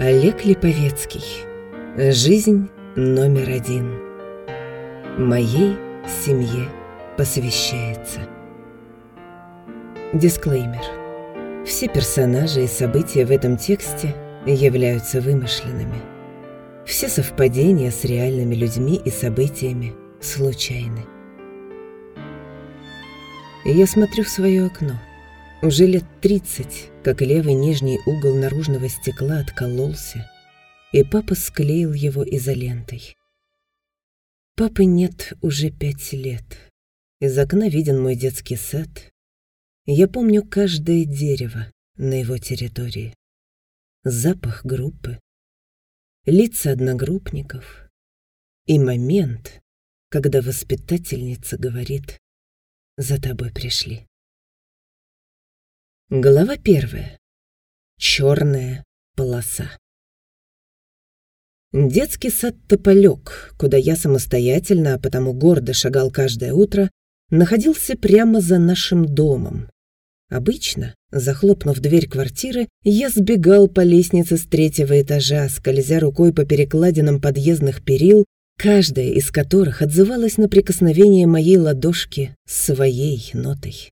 Олег Липовецкий. Жизнь номер один. Моей семье посвящается. Дисклеймер. Все персонажи и события в этом тексте являются вымышленными. Все совпадения с реальными людьми и событиями случайны. Я смотрю в свое окно. Уже лет тридцать, как левый нижний угол наружного стекла откололся, и папа склеил его изолентой. Папы нет уже пять лет. Из окна виден мой детский сад. Я помню каждое дерево на его территории. Запах группы, лица одногруппников и момент, когда воспитательница говорит «За тобой пришли». Глава первая. Черная полоса. Детский сад «Тополек», куда я самостоятельно, а потому гордо шагал каждое утро, находился прямо за нашим домом. Обычно, захлопнув дверь квартиры, я сбегал по лестнице с третьего этажа, скользя рукой по перекладинам подъездных перил, каждая из которых отзывалась на прикосновение моей ладошки своей нотой.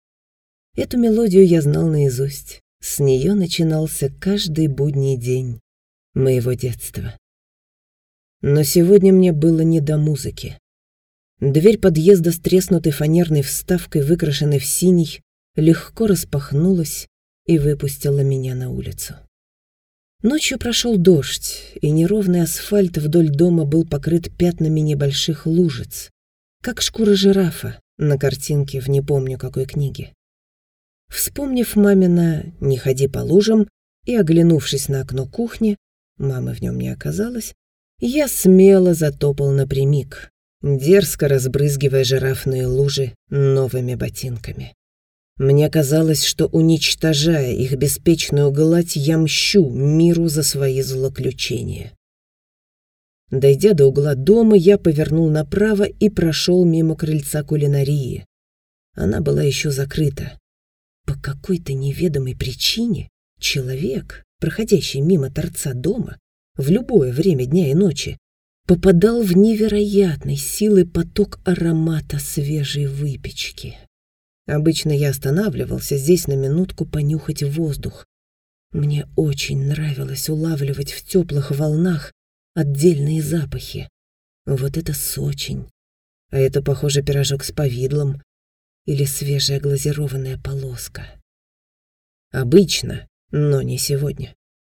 Эту мелодию я знал наизусть. С нее начинался каждый будний день моего детства. Но сегодня мне было не до музыки. Дверь подъезда с треснутой фанерной вставкой, выкрашенной в синий, легко распахнулась и выпустила меня на улицу. Ночью прошел дождь, и неровный асфальт вдоль дома был покрыт пятнами небольших лужиц, как шкура жирафа на картинке в не помню какой книге. Вспомнив мамина «не ходи по лужам» и оглянувшись на окно кухни, мамы в нем не оказалось, я смело затопал напрямик, дерзко разбрызгивая жирафные лужи новыми ботинками. Мне казалось, что, уничтожая их беспечную гладь, я мщу миру за свои злоключения. Дойдя до угла дома, я повернул направо и прошел мимо крыльца кулинарии. Она была еще закрыта. По какой-то неведомой причине человек, проходящий мимо торца дома, в любое время дня и ночи, попадал в невероятной силы поток аромата свежей выпечки. Обычно я останавливался здесь на минутку понюхать воздух. Мне очень нравилось улавливать в теплых волнах отдельные запахи. Вот это сочень. А это, похоже, пирожок с повидлом, или свежая глазированная полоска. Обычно, но не сегодня.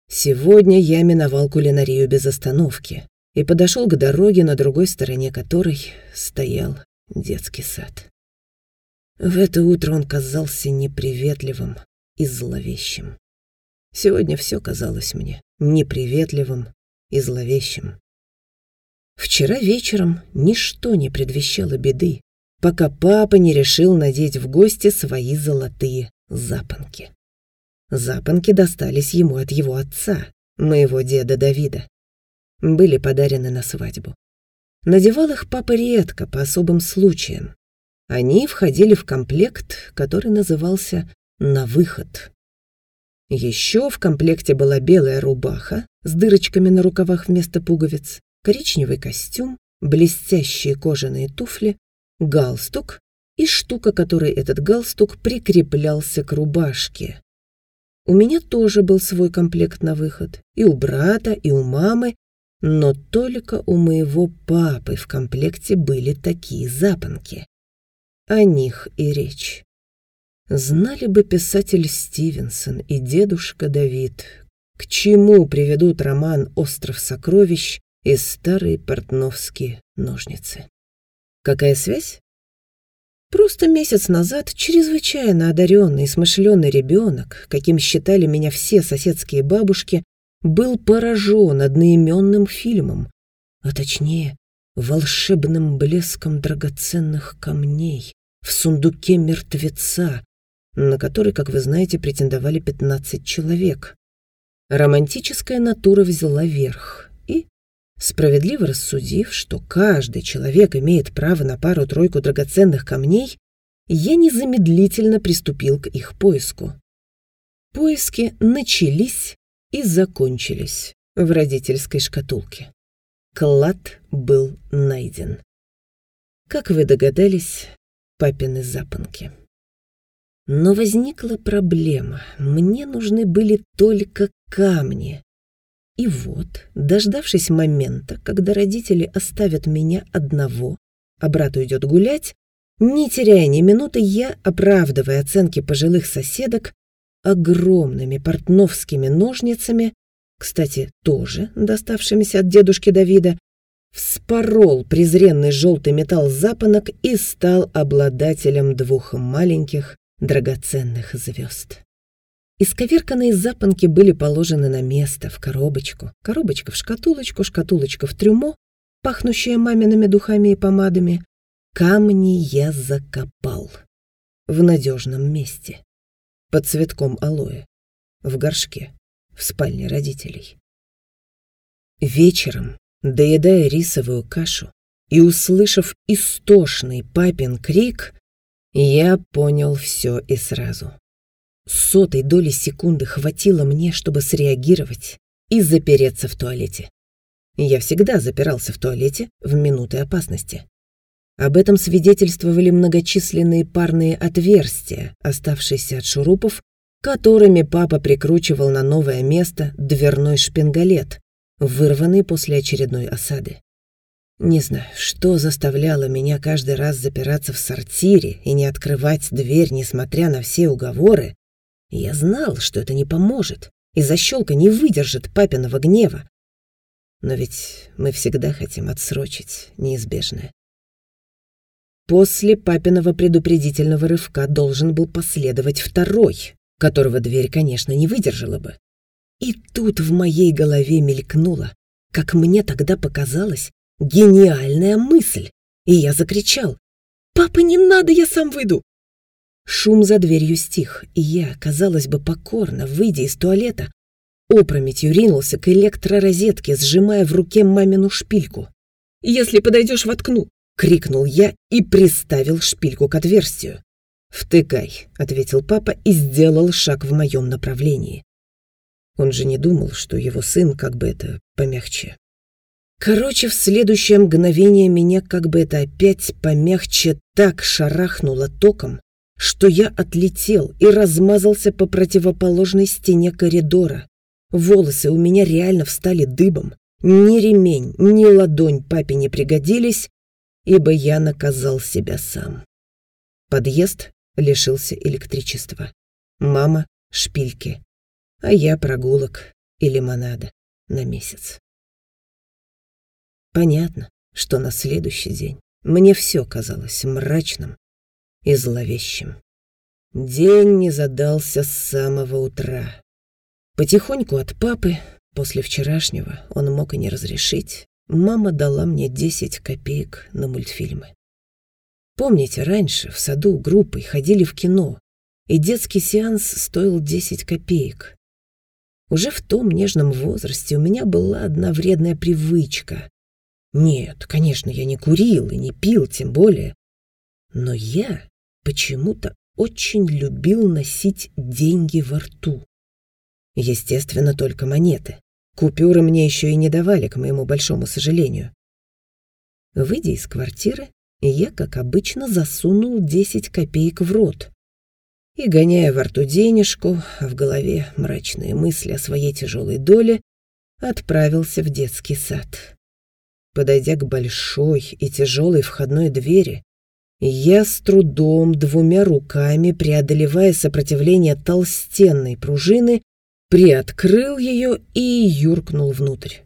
Сегодня я миновал кулинарию без остановки и подошел к дороге, на другой стороне которой стоял детский сад. В это утро он казался неприветливым и зловещим. Сегодня все казалось мне неприветливым и зловещим. Вчера вечером ничто не предвещало беды, пока папа не решил надеть в гости свои золотые запонки. Запонки достались ему от его отца, моего деда Давида. Были подарены на свадьбу. Надевал их папа редко, по особым случаям. Они входили в комплект, который назывался «на выход». Еще в комплекте была белая рубаха с дырочками на рукавах вместо пуговиц, коричневый костюм, блестящие кожаные туфли галстук и штука, которой этот галстук прикреплялся к рубашке. У меня тоже был свой комплект на выход, и у брата, и у мамы, но только у моего папы в комплекте были такие запонки. О них и речь. Знали бы писатель Стивенсон и дедушка Давид, к чему приведут роман «Остров сокровищ» и старые портновские ножницы. Какая связь? Просто месяц назад чрезвычайно одаренный и смышленый ребенок, каким считали меня все соседские бабушки, был поражен одноименным фильмом, а точнее волшебным блеском драгоценных камней в сундуке мертвеца, на который, как вы знаете, претендовали 15 человек. Романтическая натура взяла верх, Справедливо рассудив, что каждый человек имеет право на пару-тройку драгоценных камней, я незамедлительно приступил к их поиску. Поиски начались и закончились в родительской шкатулке. Клад был найден. Как вы догадались, папины запонки. Но возникла проблема. Мне нужны были только камни. И вот, дождавшись момента, когда родители оставят меня одного, а брат уйдет гулять, не теряя ни минуты, я, оправдывая оценки пожилых соседок, огромными портновскими ножницами, кстати, тоже доставшимися от дедушки Давида, вспорол презренный желтый металл запонок и стал обладателем двух маленьких драгоценных звезд. Исковерканные запонки были положены на место, в коробочку. Коробочка в шкатулочку, шкатулочка в трюмо, пахнущая мамиными духами и помадами. Камни я закопал. В надежном месте. Под цветком алоэ. В горшке. В спальне родителей. Вечером доедая рисовую кашу и услышав истошный папин крик, я понял все и сразу. Сотой доли секунды хватило мне, чтобы среагировать и запереться в туалете. Я всегда запирался в туалете в минуты опасности. Об этом свидетельствовали многочисленные парные отверстия, оставшиеся от шурупов, которыми папа прикручивал на новое место дверной шпингалет, вырванный после очередной осады. Не знаю, что заставляло меня каждый раз запираться в сортире и не открывать дверь, несмотря на все уговоры. Я знал, что это не поможет, и защелка не выдержит папиного гнева. Но ведь мы всегда хотим отсрочить неизбежное. После папиного предупредительного рывка должен был последовать второй, которого дверь, конечно, не выдержала бы. И тут в моей голове мелькнуло, как мне тогда показалось, гениальная мысль. И я закричал. «Папа, не надо, я сам выйду!» Шум за дверью стих, и я, казалось бы, покорно, выйдя из туалета, опрометью ринулся к электророзетке, сжимая в руке мамину шпильку. «Если подойдешь, воткну!» — крикнул я и приставил шпильку к отверстию. «Втыкай», — ответил папа и сделал шаг в моем направлении. Он же не думал, что его сын как бы это помягче. Короче, в следующее мгновение меня как бы это опять помягче так шарахнуло током, что я отлетел и размазался по противоположной стене коридора. Волосы у меня реально встали дыбом. Ни ремень, ни ладонь папе не пригодились, ибо я наказал себя сам. Подъезд лишился электричества. Мама — шпильки а я прогулок и лимонада на месяц. Понятно, что на следующий день мне все казалось мрачным и зловещим. День не задался с самого утра. Потихоньку от папы, после вчерашнего, он мог и не разрешить, мама дала мне 10 копеек на мультфильмы. Помните, раньше в саду группой ходили в кино, и детский сеанс стоил 10 копеек. Уже в том нежном возрасте у меня была одна вредная привычка. Нет, конечно, я не курил и не пил, тем более. Но я почему-то очень любил носить деньги во рту. Естественно, только монеты. Купюры мне еще и не давали, к моему большому сожалению. Выйдя из квартиры, я, как обычно, засунул 10 копеек в рот и, гоняя во рту денежку, а в голове мрачные мысли о своей тяжелой доле, отправился в детский сад. Подойдя к большой и тяжелой входной двери, я с трудом двумя руками, преодолевая сопротивление толстенной пружины, приоткрыл ее и юркнул внутрь.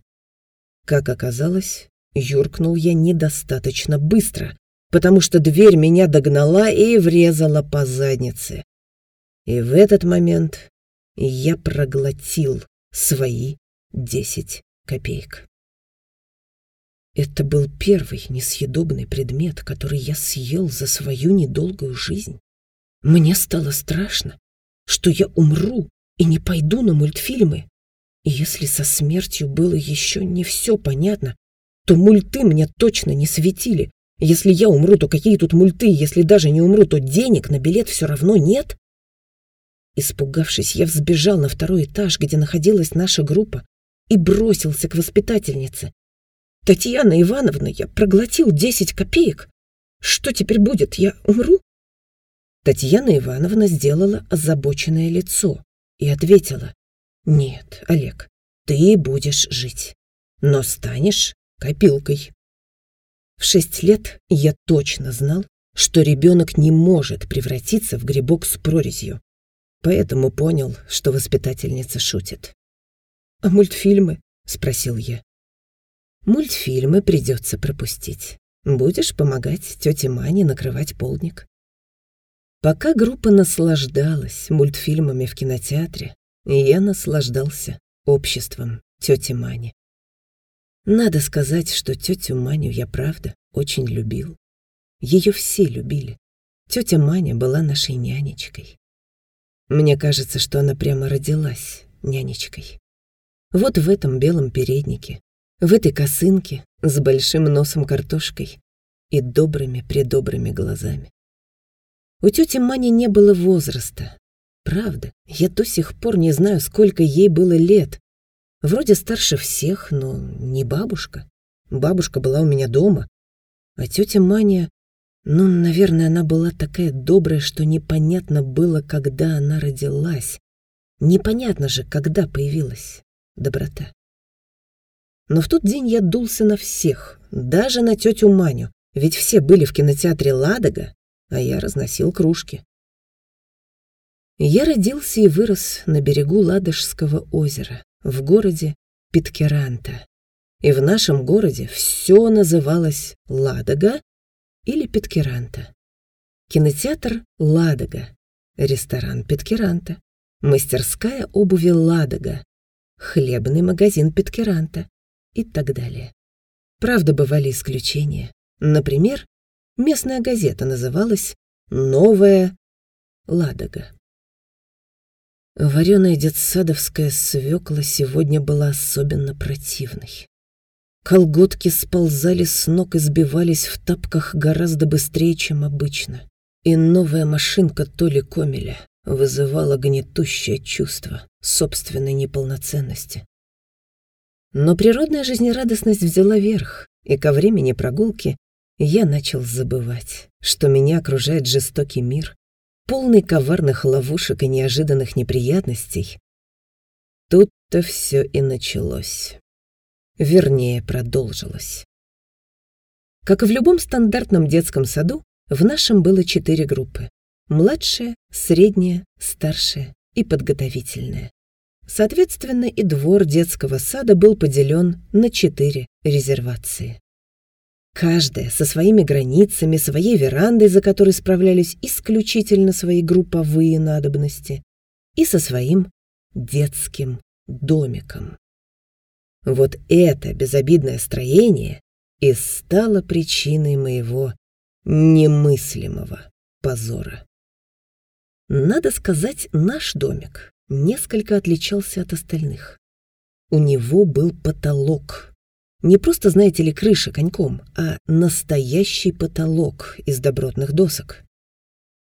Как оказалось, юркнул я недостаточно быстро, потому что дверь меня догнала и врезала по заднице. И в этот момент я проглотил свои десять копеек. Это был первый несъедобный предмет, который я съел за свою недолгую жизнь. Мне стало страшно, что я умру и не пойду на мультфильмы. И если со смертью было еще не все понятно, то мульты мне точно не светили. Если я умру, то какие тут мульты? Если даже не умру, то денег на билет все равно нет. Испугавшись, я взбежал на второй этаж, где находилась наша группа, и бросился к воспитательнице. «Татьяна Ивановна, я проглотил десять копеек. Что теперь будет? Я умру?» Татьяна Ивановна сделала озабоченное лицо и ответила. «Нет, Олег, ты будешь жить, но станешь копилкой». В шесть лет я точно знал, что ребенок не может превратиться в грибок с прорезью. Поэтому понял, что воспитательница шутит. «А мультфильмы?» — спросил я. «Мультфильмы придется пропустить. Будешь помогать тете Мане накрывать полдник». Пока группа наслаждалась мультфильмами в кинотеатре, я наслаждался обществом тети Мани. Надо сказать, что тетю Маню я правда очень любил. Ее все любили. Тетя Маня была нашей нянечкой. Мне кажется, что она прямо родилась нянечкой. Вот в этом белом переднике, в этой косынке с большим носом картошкой и добрыми-предобрыми глазами. У тети Мани не было возраста. Правда, я до сих пор не знаю, сколько ей было лет. Вроде старше всех, но не бабушка. Бабушка была у меня дома. А тетя Маня, ну, наверное, она была такая добрая, что непонятно было, когда она родилась. Непонятно же, когда появилась доброта. Но в тот день я дулся на всех, даже на тетю Маню, ведь все были в кинотеатре «Ладога», а я разносил кружки. Я родился и вырос на берегу Ладожского озера, в городе Питкеранта. И в нашем городе все называлось Ладога или Питкеранта. Кинотеатр Ладога, ресторан Питкеранта, мастерская обуви Ладога, хлебный магазин Питкеранта и так далее. Правда, бывали исключения. Например, Местная газета называлась «Новая Ладога». Вареная детсадовская свекла сегодня была особенно противной. Колготки сползали с ног и сбивались в тапках гораздо быстрее, чем обычно. И новая машинка Толи Комеля вызывала гнетущее чувство собственной неполноценности. Но природная жизнерадостность взяла верх, и ко времени прогулки я начал забывать, что меня окружает жестокий мир, полный коварных ловушек и неожиданных неприятностей. Тут-то все и началось. Вернее, продолжилось. Как и в любом стандартном детском саду, в нашем было четыре группы. Младшая, средняя, старшая и подготовительная. Соответственно, и двор детского сада был поделен на четыре резервации. Каждая со своими границами, своей верандой, за которой справлялись исключительно свои групповые надобности, и со своим детским домиком. Вот это безобидное строение и стало причиной моего немыслимого позора. Надо сказать, наш домик несколько отличался от остальных. У него был потолок, не просто, знаете ли, крыша коньком, а настоящий потолок из добротных досок.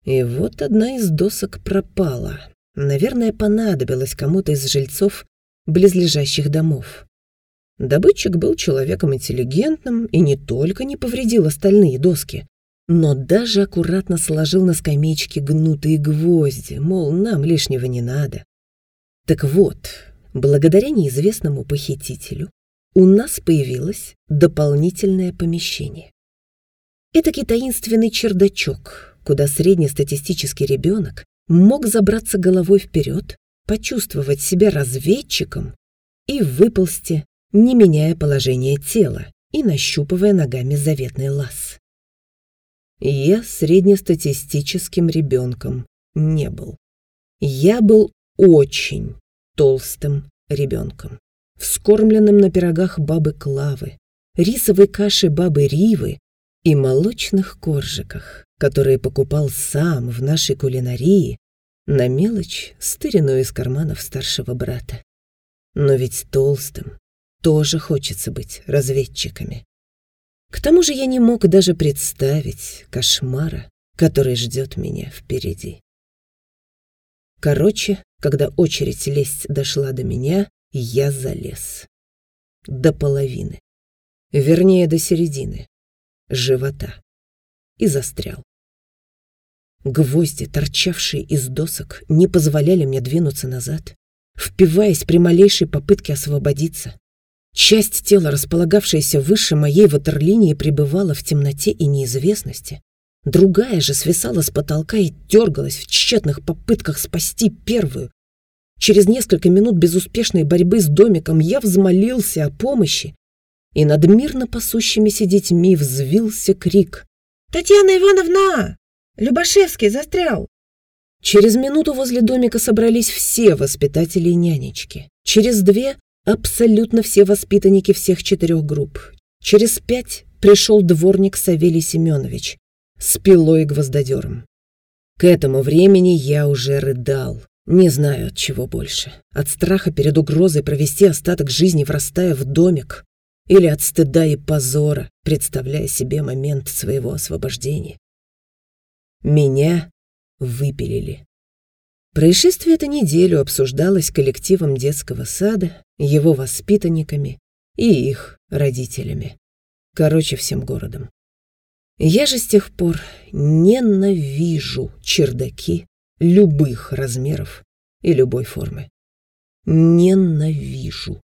И вот одна из досок пропала. Наверное, понадобилась кому-то из жильцов близлежащих домов. Добытчик был человеком интеллигентным и не только не повредил остальные доски, но даже аккуратно сложил на скамеечке гнутые гвозди, мол, нам лишнего не надо. Так вот, благодаря неизвестному похитителю у нас появилось дополнительное помещение. Это таинственный чердачок, куда среднестатистический ребенок мог забраться головой вперед, почувствовать себя разведчиком и выползти, не меняя положение тела и нащупывая ногами заветный лаз. Я среднестатистическим ребенком не был. Я был очень толстым ребенком вскормленном на пирогах бабы Клавы, рисовой каше бабы Ривы и молочных коржиках, которые покупал сам в нашей кулинарии на мелочь, стыренную из карманов старшего брата. Но ведь толстым тоже хочется быть разведчиками. К тому же я не мог даже представить кошмара, который ждет меня впереди. Короче, когда очередь лезть дошла до меня, я залез. до половины. Вернее, до середины. Живота. И застрял. Гвозди, торчавшие из досок, не позволяли мне двинуться назад, впиваясь при малейшей попытке освободиться. Часть тела, располагавшаяся выше моей ватерлинии, пребывала в темноте и неизвестности. Другая же свисала с потолка и дергалась в тщетных попытках спасти первую. Через несколько минут безуспешной борьбы с домиком я взмолился о помощи, и над мирно пасущимися детьми взвился крик. «Татьяна Ивановна! Любашевский застрял!» Через минуту возле домика собрались все воспитатели и нянечки. Через две — абсолютно все воспитанники всех четырех групп. Через пять пришел дворник Савелий Семенович с пилой и гвоздодером. К этому времени я уже рыдал. Не знаю, от чего больше. От страха перед угрозой провести остаток жизни, врастая в домик, или от стыда и позора, представляя себе момент своего освобождения. Меня выпилили. Происшествие это неделю обсуждалось коллективом детского сада, его воспитанниками и их родителями. Короче, всем городом. Я же с тех пор ненавижу чердаки любых размеров и любой формы. Ненавижу.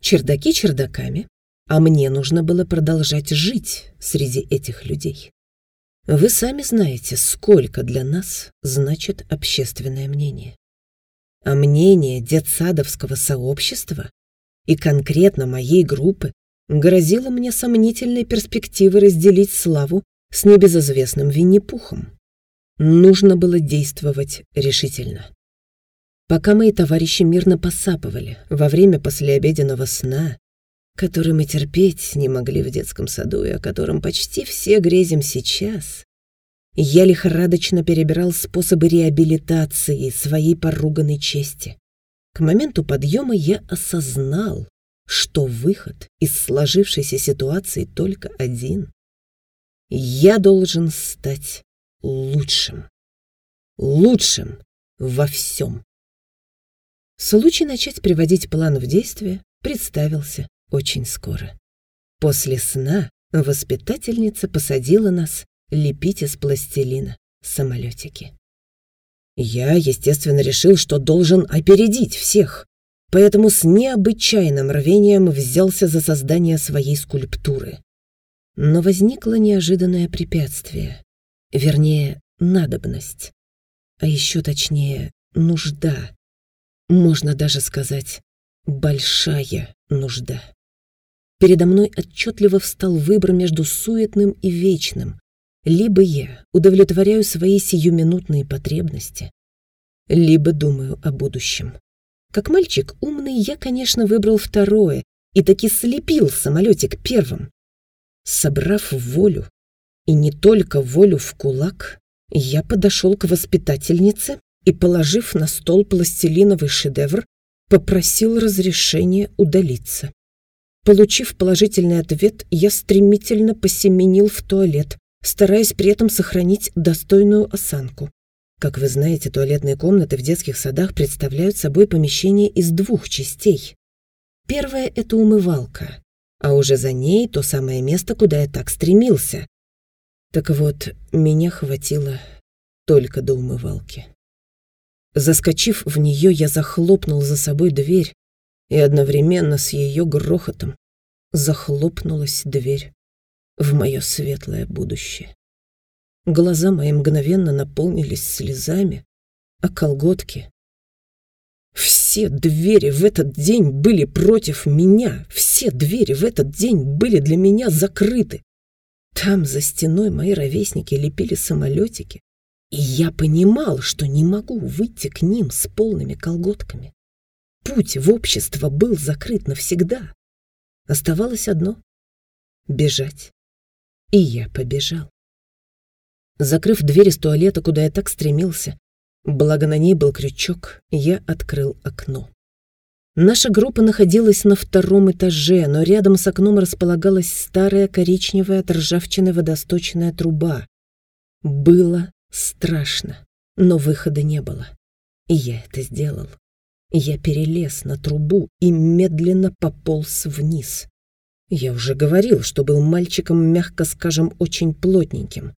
Чердаки чердаками, а мне нужно было продолжать жить среди этих людей. Вы сами знаете, сколько для нас значит общественное мнение. А мнение детсадовского сообщества и конкретно моей группы грозило мне сомнительной перспективой разделить славу с небезызвестным Винни-Пухом. Нужно было действовать решительно. Пока мои товарищи мирно посапывали во время послеобеденного сна, который мы терпеть не могли в детском саду и о котором почти все грезим сейчас, я лихорадочно перебирал способы реабилитации своей поруганной чести. К моменту подъема я осознал, что выход из сложившейся ситуации только один. Я должен стать лучшим. Лучшим во всем. Случай начать приводить план в действие представился очень скоро. После сна воспитательница посадила нас лепить из пластилина самолетики. Я, естественно, решил, что должен опередить всех, поэтому с необычайным рвением взялся за создание своей скульптуры. Но возникло неожиданное препятствие, вернее, надобность, а еще точнее, нужда. Можно даже сказать, большая нужда. Передо мной отчетливо встал выбор между суетным и вечным. Либо я удовлетворяю свои сиюминутные потребности, либо думаю о будущем. Как мальчик умный, я, конечно, выбрал второе и таки слепил самолетик первым. Собрав волю, и не только волю в кулак, я подошел к воспитательнице и, положив на стол пластилиновый шедевр, попросил разрешения удалиться. Получив положительный ответ, я стремительно посеменил в туалет, стараясь при этом сохранить достойную осанку. Как вы знаете, туалетные комнаты в детских садах представляют собой помещение из двух частей. Первая — это умывалка, а уже за ней то самое место, куда я так стремился. Так вот, меня хватило только до умывалки. Заскочив в нее, я захлопнул за собой дверь, и одновременно с ее грохотом захлопнулась дверь в мое светлое будущее. Глаза мои мгновенно наполнились слезами, а колготки... Все двери в этот день были против меня, все двери в этот день были для меня закрыты. Там за стеной мои ровесники лепили самолетики, и я понимал, что не могу выйти к ним с полными колготками. Путь в общество был закрыт навсегда. Оставалось одно — бежать. И я побежал. Закрыв дверь из туалета, куда я так стремился, благо на ней был крючок, я открыл окно. Наша группа находилась на втором этаже, но рядом с окном располагалась старая коричневая от ржавчины водосточная труба. Было страшно, но выхода не было. И я это сделал. Я перелез на трубу и медленно пополз вниз. Я уже говорил, что был мальчиком, мягко скажем, очень плотненьким.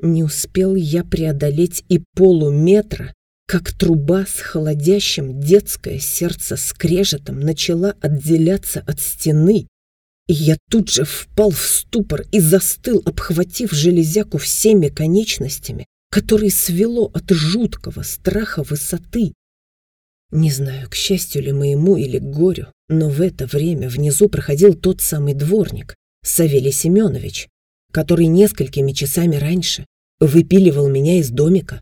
Не успел я преодолеть и полуметра, как труба с холодящим детское сердце скрежетом начала отделяться от стены, и я тут же впал в ступор и застыл, обхватив железяку всеми конечностями, которые свело от жуткого страха высоты. Не знаю, к счастью ли моему или к горю, но в это время внизу проходил тот самый дворник, Савелий Семенович, который несколькими часами раньше выпиливал меня из домика.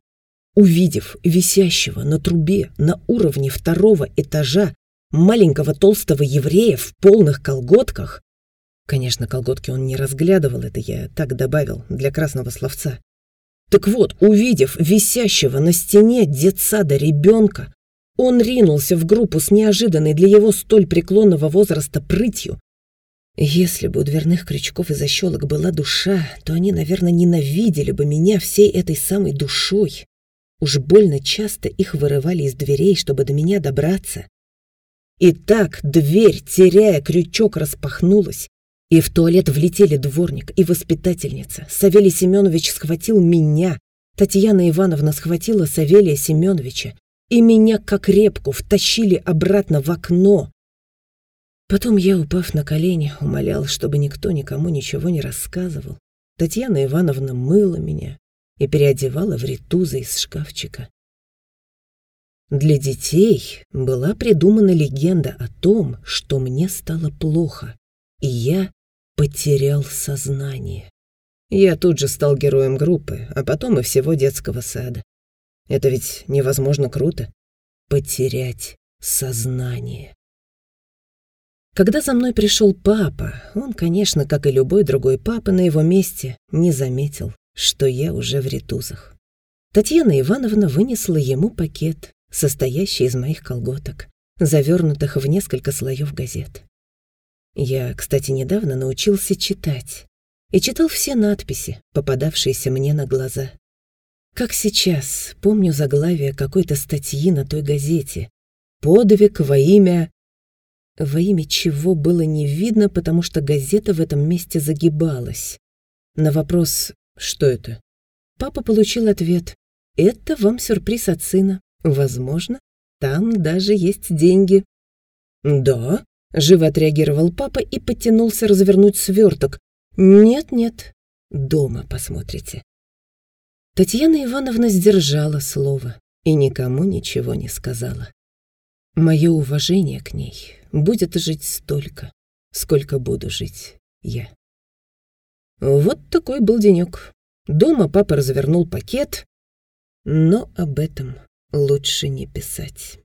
Увидев висящего на трубе на уровне второго этажа маленького толстого еврея в полных колготках, конечно, колготки он не разглядывал, это я так добавил для красного словца, так вот, увидев висящего на стене детсада ребенка, он ринулся в группу с неожиданной для его столь преклонного возраста прытью. Если бы у дверных крючков и защелок была душа, то они, наверное, ненавидели бы меня всей этой самой душой. Уж больно часто их вырывали из дверей, чтобы до меня добраться. И так дверь, теряя крючок, распахнулась, и в туалет влетели дворник и воспитательница. Савелий Семенович схватил меня. Татьяна Ивановна схватила Савелия Семеновича. И меня, как репку, втащили обратно в окно. Потом я, упав на колени, умолял, чтобы никто никому ничего не рассказывал. Татьяна Ивановна мыла меня и переодевала в ритузы из шкафчика. Для детей была придумана легенда о том, что мне стало плохо, и я потерял сознание. Я тут же стал героем группы, а потом и всего детского сада. Это ведь невозможно круто. Потерять сознание. Когда за мной пришел папа, он, конечно, как и любой другой папа на его месте, не заметил, что я уже в ритузах. Татьяна Ивановна вынесла ему пакет, состоящий из моих колготок, завернутых в несколько слоев газет. Я, кстати, недавно научился читать и читал все надписи, попадавшиеся мне на глаза. Как сейчас помню заглавие какой-то статьи на той газете «Подвиг во имя...» Во имя чего было не видно, потому что газета в этом месте загибалась. На вопрос «Что это?» папа получил ответ «Это вам сюрприз от сына. Возможно, там даже есть деньги». «Да?» Живо отреагировал папа и потянулся развернуть сверток. «Нет-нет, дома посмотрите». Татьяна Ивановна сдержала слово и никому ничего не сказала. Мое уважение к ней будет жить столько, сколько буду жить я. Вот такой был денек. Дома папа развернул пакет, но об этом лучше не писать.